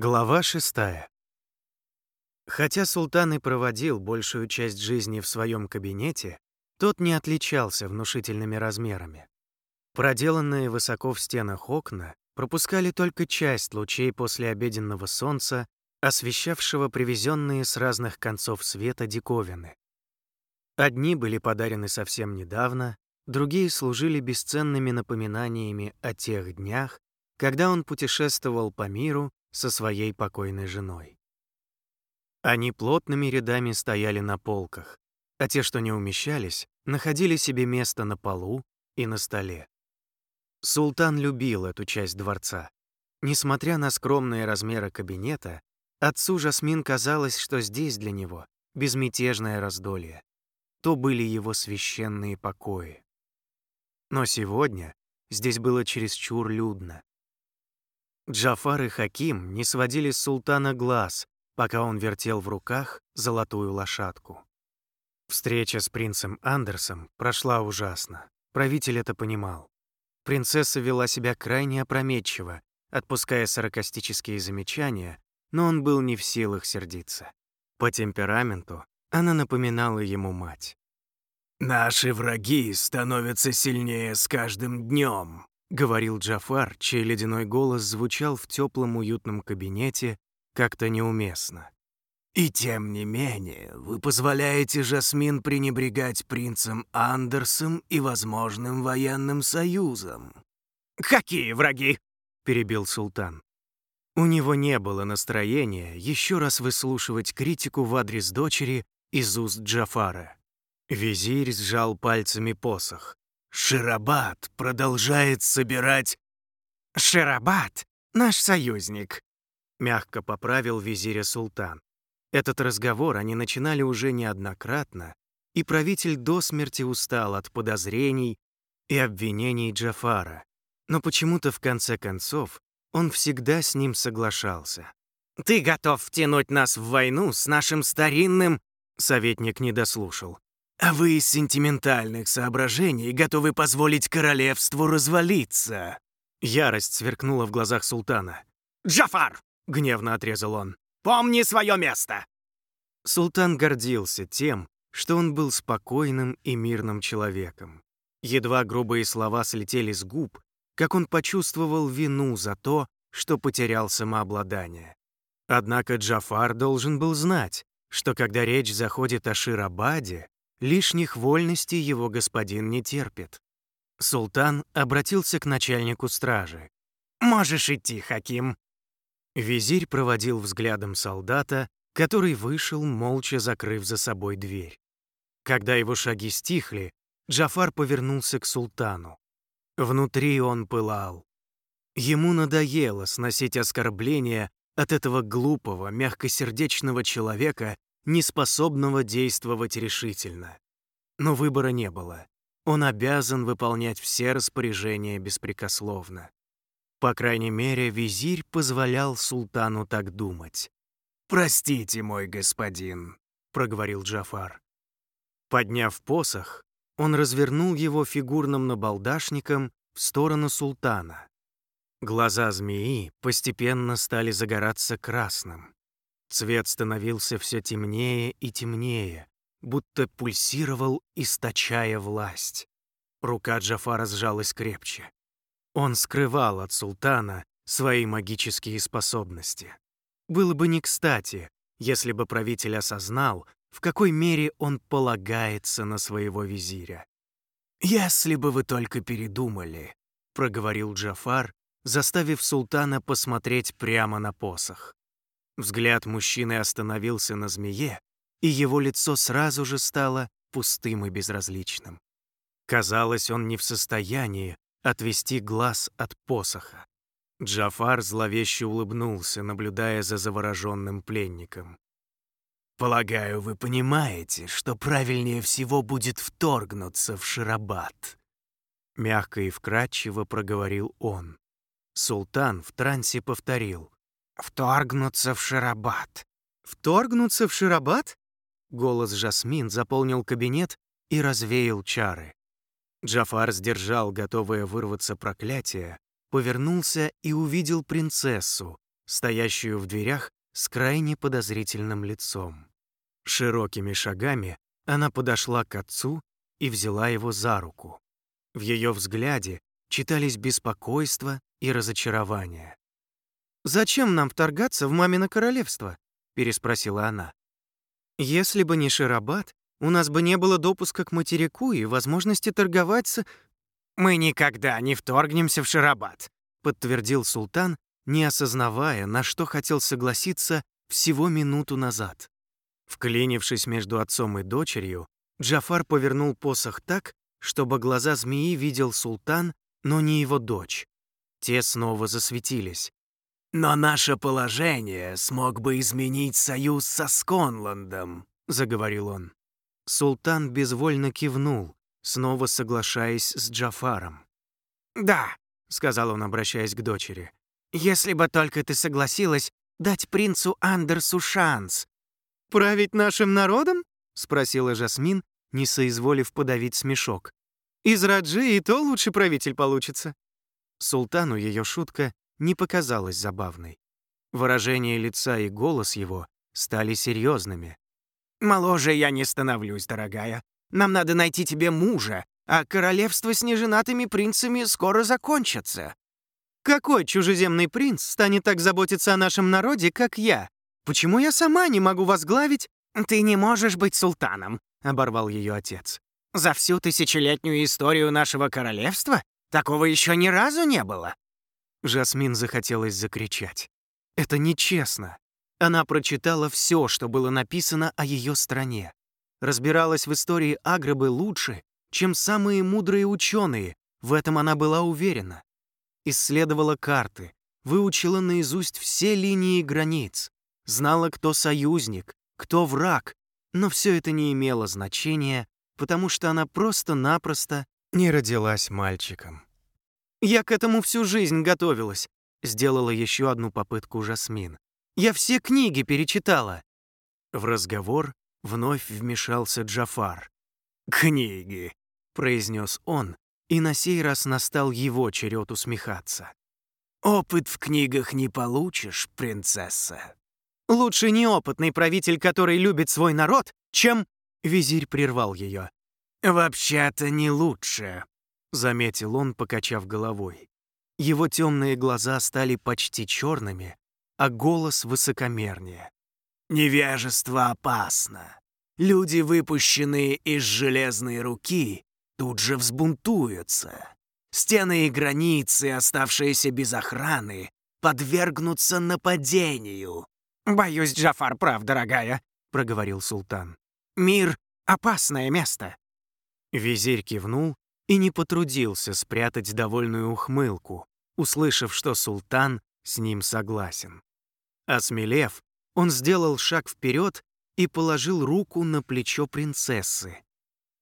Глава шестая. Хотя султан и проводил большую часть жизни в своем кабинете, тот не отличался внушительными размерами. Проделанные высоко в стенах окна пропускали только часть лучей после обеденного солнца, освещавшего привезенные с разных концов света диковины. Одни были подарены совсем недавно, другие служили бесценными напоминаниями о тех днях, когда он путешествовал по миру со своей покойной женой. Они плотными рядами стояли на полках, а те, что не умещались, находили себе место на полу и на столе. Султан любил эту часть дворца. Несмотря на скромные размеры кабинета, отцу Жасмин казалось, что здесь для него безмятежное раздолье. То были его священные покои. Но сегодня здесь было чересчур людно. Джафар и Хаким не сводили с султана глаз, пока он вертел в руках золотую лошадку. Встреча с принцем Андерсом прошла ужасно. Правитель это понимал. Принцесса вела себя крайне опрометчиво, отпуская саркастические замечания, но он был не в силах сердиться. По темпераменту она напоминала ему мать. «Наши враги становятся сильнее с каждым днем», — говорил Джафар, чей ледяной голос звучал в теплом уютном кабинете как-то неуместно. «И тем не менее, вы позволяете Жасмин пренебрегать принцем Андерсом и возможным военным союзом». «Какие враги?» — перебил султан. У него не было настроения еще раз выслушивать критику в адрес дочери из уст Джафара. Визирь сжал пальцами посох. Ширабад продолжает собирать... Ширабад — наш союзник, — мягко поправил визиря султан. Этот разговор они начинали уже неоднократно, и правитель до смерти устал от подозрений и обвинений Джафара. Но почему-то в конце концов он всегда с ним соглашался. «Ты готов втянуть нас в войну с нашим старинным...» Советник не дослушал. А вы из сентиментальных соображений готовы позволить королевству развалиться?» Ярость сверкнула в глазах султана. «Джафар!» — гневно отрезал он. «Помни свое место!» Султан гордился тем, что он был спокойным и мирным человеком. Едва грубые слова слетели с губ, как он почувствовал вину за то, что потерял самообладание. Однако Джафар должен был знать, что когда речь заходит о Ширабаде, Лишних вольностей его господин не терпит. Султан обратился к начальнику стражи. «Можешь идти, Хаким». Визирь проводил взглядом солдата, который вышел, молча закрыв за собой дверь. Когда его шаги стихли, Джафар повернулся к султану. Внутри он пылал. Ему надоело сносить оскорбления от этого глупого, мягкосердечного человека, неспособного действовать решительно. Но выбора не было. Он обязан выполнять все распоряжения беспрекословно. По крайней мере, визирь позволял султану так думать. «Простите, мой господин», — проговорил Джафар. Подняв посох, он развернул его фигурным набалдашником в сторону султана. Глаза змеи постепенно стали загораться красным. Цвет становился все темнее и темнее, будто пульсировал, источая власть. Рука Джафара сжалась крепче. Он скрывал от султана свои магические способности. Было бы не кстати, если бы правитель осознал, в какой мере он полагается на своего визиря. «Если бы вы только передумали», — проговорил Джафар, заставив султана посмотреть прямо на посох. Взгляд мужчины остановился на змее, и его лицо сразу же стало пустым и безразличным. Казалось, он не в состоянии отвести глаз от посоха. Джафар зловеще улыбнулся, наблюдая за завороженным пленником. «Полагаю, вы понимаете, что правильнее всего будет вторгнуться в Ширабад», мягко и вкрадчиво проговорил он. Султан в трансе повторил. «Вторгнуться в Ширабад». «Вторгнуться в Ширабад?» Голос Жасмин заполнил кабинет и развеял чары. Джафар сдержал готовое вырваться проклятие, повернулся и увидел принцессу, стоящую в дверях с крайне подозрительным лицом. Широкими шагами она подошла к отцу и взяла его за руку. В ее взгляде читались беспокойство и разочарование. «Зачем нам вторгаться в мамино королевство?» — переспросила она. «Если бы не Ширабад, у нас бы не было допуска к материку и возможности торговать с...» «Мы никогда не вторгнемся в Ширабад», — подтвердил султан, не осознавая, на что хотел согласиться всего минуту назад. Вклинившись между отцом и дочерью, Джафар повернул посох так, чтобы глаза змеи видел султан, но не его дочь. Те снова засветились. «Но наше положение смог бы изменить союз со Сконландом», — заговорил он. Султан безвольно кивнул, снова соглашаясь с Джафаром. «Да», — сказал он, обращаясь к дочери. «Если бы только ты согласилась дать принцу Андерсу шанс». «Править нашим народом?» — спросила Жасмин, не соизволив подавить смешок. «Из Раджи и то лучший правитель получится». Султану ее шутка не показалась забавной. Выражение лица и голос его стали серьезными. «Моложе я не становлюсь, дорогая. Нам надо найти тебе мужа, а королевство с неженатыми принцами скоро закончится». «Какой чужеземный принц станет так заботиться о нашем народе, как я? Почему я сама не могу возглавить...» «Ты не можешь быть султаном», — оборвал ее отец. «За всю тысячелетнюю историю нашего королевства такого еще ни разу не было». Жасмин захотелось закричать. «Это нечестно. Она прочитала все, что было написано о ее стране. Разбиралась в истории Аграбы лучше, чем самые мудрые ученые, в этом она была уверена. Исследовала карты, выучила наизусть все линии границ, знала, кто союзник, кто враг, но все это не имело значения, потому что она просто-напросто не родилась мальчиком. «Я к этому всю жизнь готовилась», — сделала еще одну попытку Жасмин. «Я все книги перечитала». В разговор вновь вмешался Джафар. «Книги», — произнес он, и на сей раз настал его черед усмехаться. «Опыт в книгах не получишь, принцесса». «Лучше неопытный правитель, который любит свой народ, чем...» Визирь прервал ее. «Вообще-то не лучше», — заметил он, покачав головой. Его темные глаза стали почти черными, а голос высокомернее. «Невежество опасно. Люди, выпущенные из железной руки, тут же взбунтуются. Стены и границы, оставшиеся без охраны, подвергнутся нападению». «Боюсь, Джафар прав, дорогая», — проговорил султан. «Мир — опасное место». Визирь кивнул и не потрудился спрятать довольную ухмылку, услышав, что султан с ним согласен. Осмелев, он сделал шаг вперед и положил руку на плечо принцессы.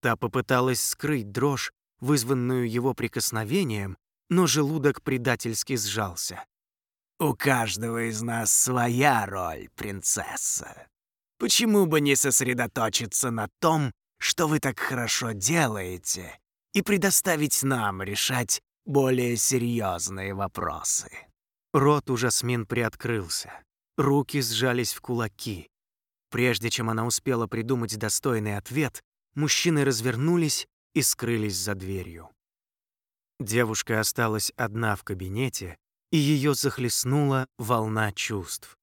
Та попыталась скрыть дрожь, вызванную его прикосновением, но желудок предательски сжался. «У каждого из нас своя роль, принцесса. Почему бы не сосредоточиться на том, что вы так хорошо делаете, и предоставить нам решать более серьезные вопросы». Рот у Жасмин приоткрылся. Руки сжались в кулаки. Прежде чем она успела придумать достойный ответ, мужчины развернулись и скрылись за дверью. Девушка осталась одна в кабинете, и ее захлестнула волна чувств.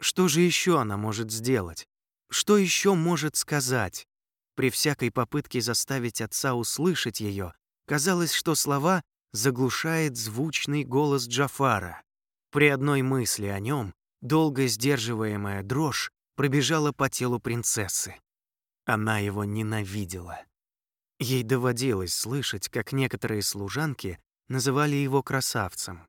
Что же еще она может сделать? Что еще может сказать? При всякой попытке заставить отца услышать ее, казалось, что слова заглушает звучный голос Джафара. При одной мысли о нем долго сдерживаемая дрожь пробежала по телу принцессы. Она его ненавидела. Ей доводилось слышать, как некоторые служанки называли его красавцем.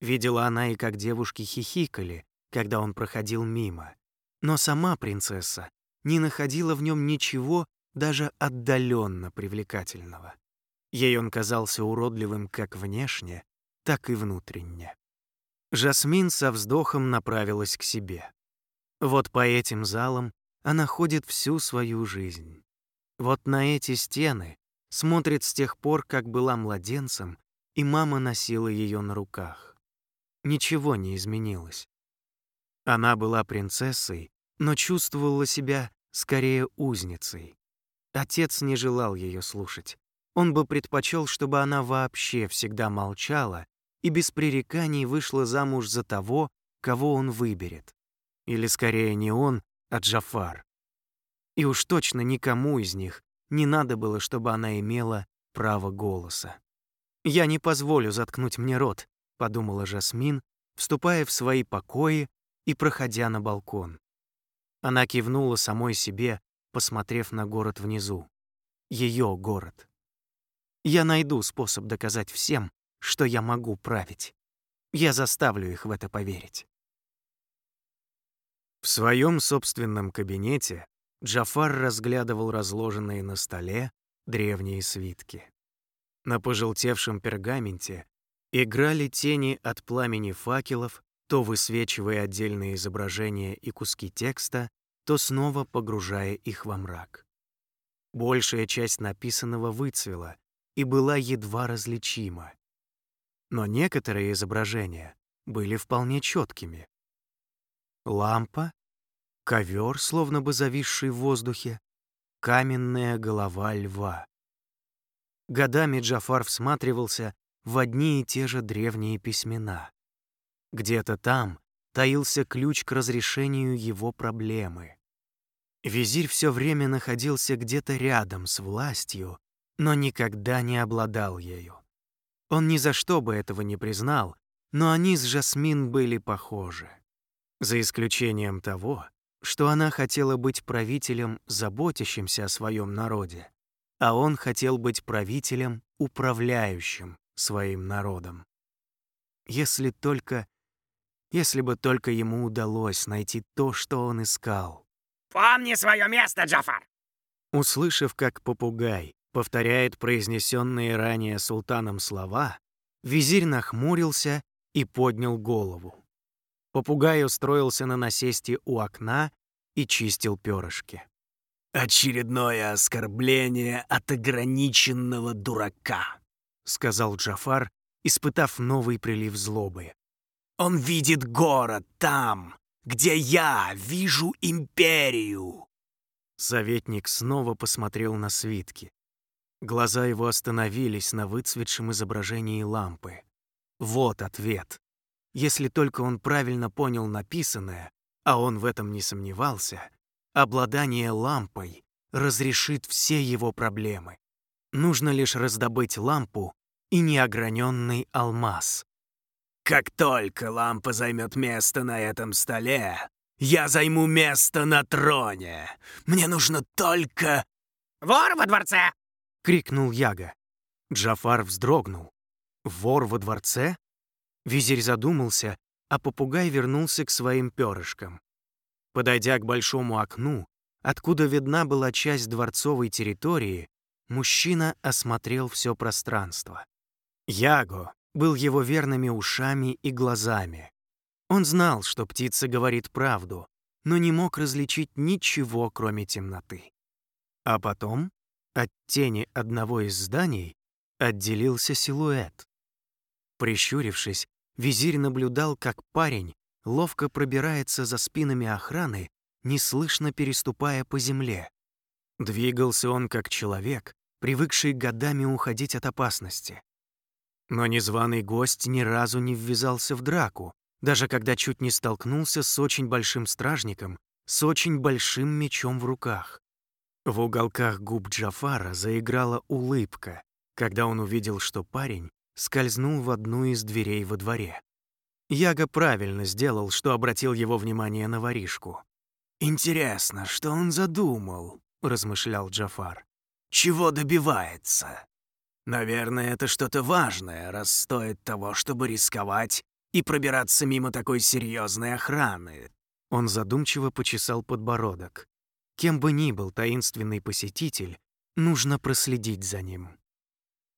Видела она и как девушки хихикали, когда он проходил мимо. Но сама принцесса не находила в нем ничего даже отдаленно привлекательного. Ей он казался уродливым как внешне, так и внутренне. Жасмин со вздохом направилась к себе. Вот по этим залам она ходит всю свою жизнь. Вот на эти стены смотрит с тех пор, как была младенцем, и мама носила ее на руках. Ничего не изменилось. Она была принцессой, но чувствовала себя скорее узницей. Отец не желал ее слушать. Он бы предпочел, чтобы она вообще всегда молчала и без пререканий вышла замуж за того, кого он выберет. Или скорее не он, а Джафар. И уж точно никому из них не надо было, чтобы она имела право голоса. «Я не позволю заткнуть мне рот», — подумала Жасмин, вступая в свои покои и проходя на балкон. Она кивнула самой себе, посмотрев на город внизу. Ее город. Я найду способ доказать всем, что я могу править. Я заставлю их в это поверить. В своем собственном кабинете Джафар разглядывал разложенные на столе древние свитки. На пожелтевшем пергаменте играли тени от пламени факелов, то высвечивая отдельные изображения и куски текста, то снова погружая их во мрак. Большая часть написанного выцвела и была едва различима. Но некоторые изображения были вполне четкими. Лампа, ковер, словно бы зависший в воздухе, каменная голова льва. Годами Джафар всматривался в одни и те же древние письмена. Где-то там таился ключ к разрешению его проблемы. Визирь все время находился где-то рядом с властью, но никогда не обладал ею. Он ни за что бы этого не признал, но они с Жасмин были похожи. За исключением того, что она хотела быть правителем, заботящимся о своем народе, а он хотел быть правителем, управляющим своим народом. Если только... Если бы только ему удалось найти то, что он искал. «Помни свое место, Джафар!» Услышав, как попугай повторяет произнесенные ранее султаном слова, визирь нахмурился и поднял голову. Попугай устроился на насесте у окна и чистил перышки. «Очередное оскорбление от ограниченного дурака», — сказал Джафар, испытав новый прилив злобы. «Он видит город там, где я вижу империю». Советник снова посмотрел на свитки. Глаза его остановились на выцветшем изображении лампы. Вот ответ. Если только он правильно понял написанное, а он в этом не сомневался, обладание лампой разрешит все его проблемы. Нужно лишь раздобыть лампу и неограненный алмаз. «Как только лампа займет место на этом столе, я займу место на троне. Мне нужно только...» «Вор во дворце!» — крикнул Яга. Джафар вздрогнул. «Вор во дворце?» Визирь задумался, а попугай вернулся к своим перышкам. Подойдя к большому окну, откуда видна была часть дворцовой территории, мужчина осмотрел все пространство. Яго был его верными ушами и глазами. Он знал, что птица говорит правду, но не мог различить ничего, кроме темноты. А потом от тени одного из зданий отделился силуэт. Прищурившись, визирь наблюдал, как парень ловко пробирается за спинами охраны, неслышно переступая по земле. Двигался он как человек, привыкший годами уходить от опасности. Но незваный гость ни разу не ввязался в драку, даже когда чуть не столкнулся с очень большим стражником, с очень большим мечом в руках. В уголках губ Джафара заиграла улыбка, когда он увидел, что парень скользнул в одну из дверей во дворе. Яга правильно сделал, что обратил его внимание на воришку. «Интересно, что он задумал?» — размышлял Джафар. «Чего добивается? Наверное, это что-то важное, раз стоит того, чтобы рисковать и пробираться мимо такой серьезной охраны». Он задумчиво почесал подбородок. Кем бы ни был таинственный посетитель, нужно проследить за ним.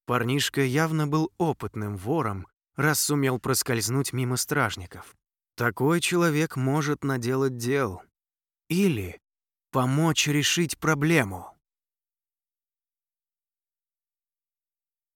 Парнишка явно был опытным вором, раз сумел проскользнуть мимо стражников. Такой человек может наделать дел. Или помочь решить проблему.